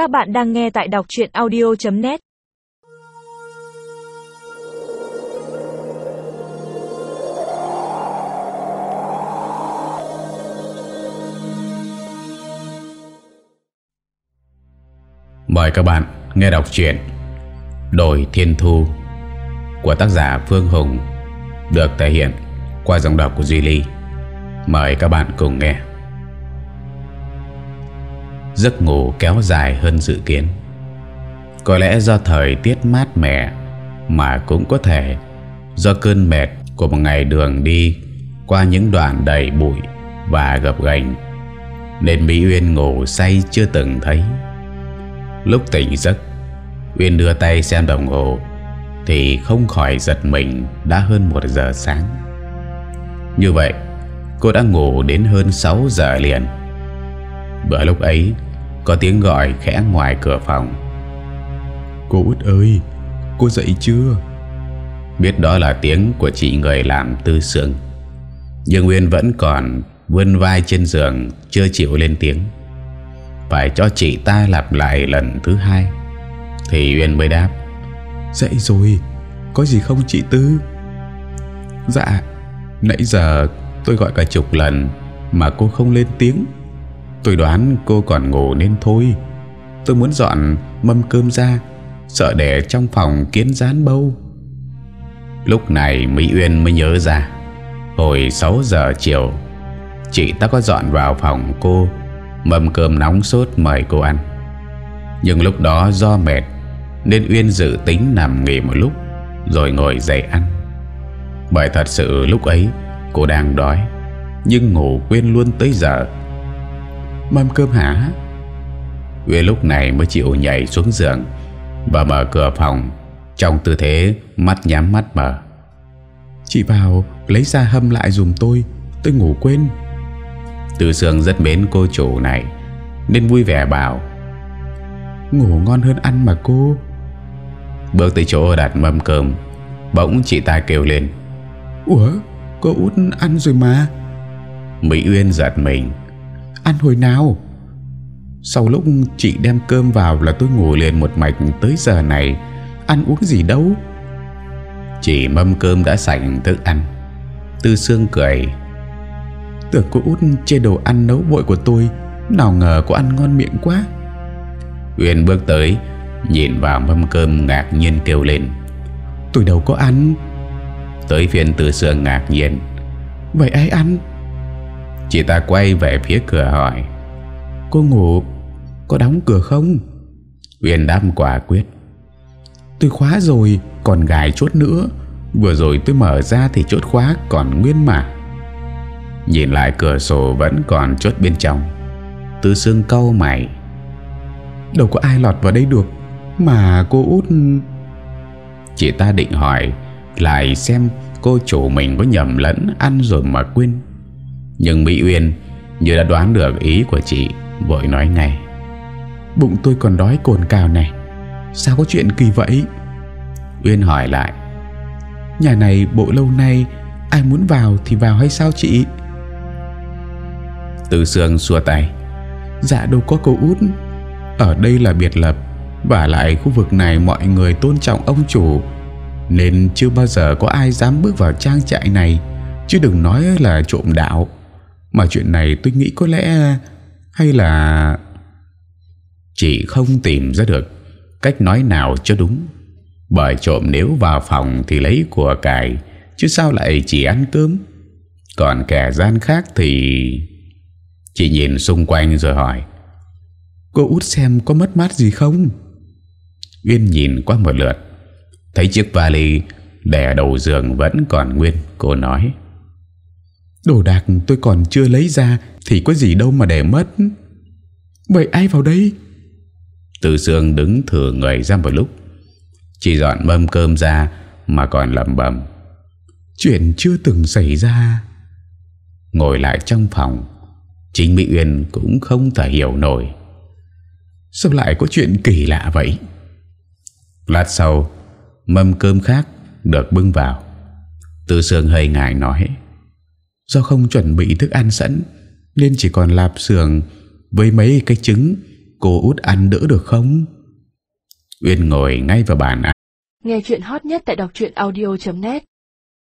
Các bạn đang nghe tại đọc chuyện audio.net Mời các bạn nghe đọc truyện Đồi Thiên Thu của tác giả Phương Hùng, được thể hiện qua dòng đọc của Duy Ly. Mời các bạn cùng nghe. Giấc ngủ kéo dài hơn dự kiến. Có lẽ do thời tiết mát mẻ mà cũng có thể do cơn mệt của một ngày đường đi qua những đoạn đầy bụi và gập ghềnh nên Mỹ Uyên ngủ say chưa từng thấy. Lúc tỉnh giấc, Uyên đưa tay xem đồng hồ Thì không khỏi giật mình Đã hơn một giờ sáng Như vậy, Cô đã ngủ đến hơn 6 giờ liền Bữa lúc ấy Có tiếng gọi khẽ ngoài cửa phòng. Cô út ơi Cô dậy chưa? Biết đó là tiếng của chị người làm tư sương Nhưng Uyên vẫn còn Vươn vai trên giường Chưa chịu lên tiếng. Phải cho chị ta lặp lại lần thứ hai. Thì Uyên mới đáp. Dậy rồi Có gì không chị Tư? Dạ Nãy giờ tôi gọi cả chục lần Mà cô không lên tiếng Tôi đoán cô còn ngủ nên thôi. Tôi muốn dọn mâm cơm ra, Sợ để trong phòng kiến rán bâu. Lúc này Mỹ Uyên mới nhớ ra, Hồi 6 giờ chiều, Chị ta có dọn vào phòng cô, Mâm cơm nóng sốt mời cô ăn. Nhưng lúc đó do mệt, Nên Uyên dự tính nằm nghỉ một lúc, Rồi ngồi dậy ăn. Bởi thật sự lúc ấy, Cô đang đói, Nhưng ngủ quên luôn tới giờ. Mâm cơm hả? Uyên lúc này mới chịu nhảy xuống giường. Và mở cửa phòng. Trong tư thế mắt nhắm mắt mở. Chị vào lấy ra hâm lại dùm tôi. Tôi ngủ quên. Từ Sương rất mến cô chủ này Nên vui vẻ bảo Ngủ ngon hơn ăn mà cô. Bước tới chỗ đặt mâm cơm Bỗng chị ta kêu lên. Ủa cô út ăn rồi mà. Mỹ Uyên giật mình Ăn hồi nào? Sau lúc chị đem cơm vào Là tôi ngủ liền một mạch tới giờ này. Ăn uống gì đâu? Chị mâm cơm đã sành thức ăn. Tư Sương cười. Tưởng cô út chê đồ ăn nấu bội của tôi, Nào ngờ cô ăn ngon miệng quá. Uyên bước tới, Nhìn vào mâm cơm ngạc nhiên kêu lên. Tôi đâu có ăn. Tới phiên Tư sương ngạc nhiên. Vậy ai ăn? Chị ta quay về phía cửa hỏi, Cô ngủ Có đóng cửa không? Uyên đáp quả quyết, Tôi khóa rồi, Còn gài chốt nữa. Vừa rồi tôi mở ra thì chốt khóa còn nguyên mà. Nhìn lại cửa sổ vẫn còn chốt bên trong. Tư xương câu mày, Đâu có ai lọt vào đây được, Mà cô út Chị ta định hỏi, Lại xem cô chủ mình có nhầm lẫn Ăn rồi mà quên. Nhưng Mỹ Uyên Như đã đoán được ý của chị Vội nói ngay. Bụng tôi còn đói cồn cào này. Sao có chuyện kỳ vậy? Uyên hỏi lại. Nhà này bộ lâu nay Ai muốn vào thì vào hay sao chị? Từ sương xua tay. Dạ đâu có cô út. Ở đây là biệt lập Và lại khu vực này mọi người tôn trọng ông chủ Nên chưa bao giờ có ai dám bước vào trang trại này. Chứ đừng nói là trộm đạo mà chuyện này tôi nghĩ có lẽ Hay là Chị không tìm ra được Cách nói nào cho đúng. Bởi trộm nếu vào phòng Thì lấy của cải, Chứ sao lại chỉ ăn cơm? Còn kẻ gian khác thì Chị nhìn xung quanh rồi hỏi, Cô út xem có mất mát gì không? Uyên nhìn qua một lượt, Thấy chiếc vali Đè đầu giường vẫn còn nguyên, Cô nói Đồ đạc tôi còn chưa lấy ra Thì có gì đâu mà để mất. Vậy ai vào đây? Từ sương đứng thừa người ra một lúc. Chỉ dọn mâm cơm ra Mà còn lầm bầm Chuyện chưa từng xảy ra. Ngồi lại trong phòng Chính Mỹ Uyên cũng không thể hiểu nổi. Sao lại có chuyện kỳ lạ vậy? Lát sau Mâm cơm khác được bưng vào. Tư Sương hơi ngại nói Do không chuẩn bị thức ăn sẵn, Nên chỉ còn lạp sườn Với mấy cái trứng Cô út ăn đỡ được không? Uyên ngồi ngay vào bàn ăn. Nghe chuyện hot nhất tại đọc truyện audio.net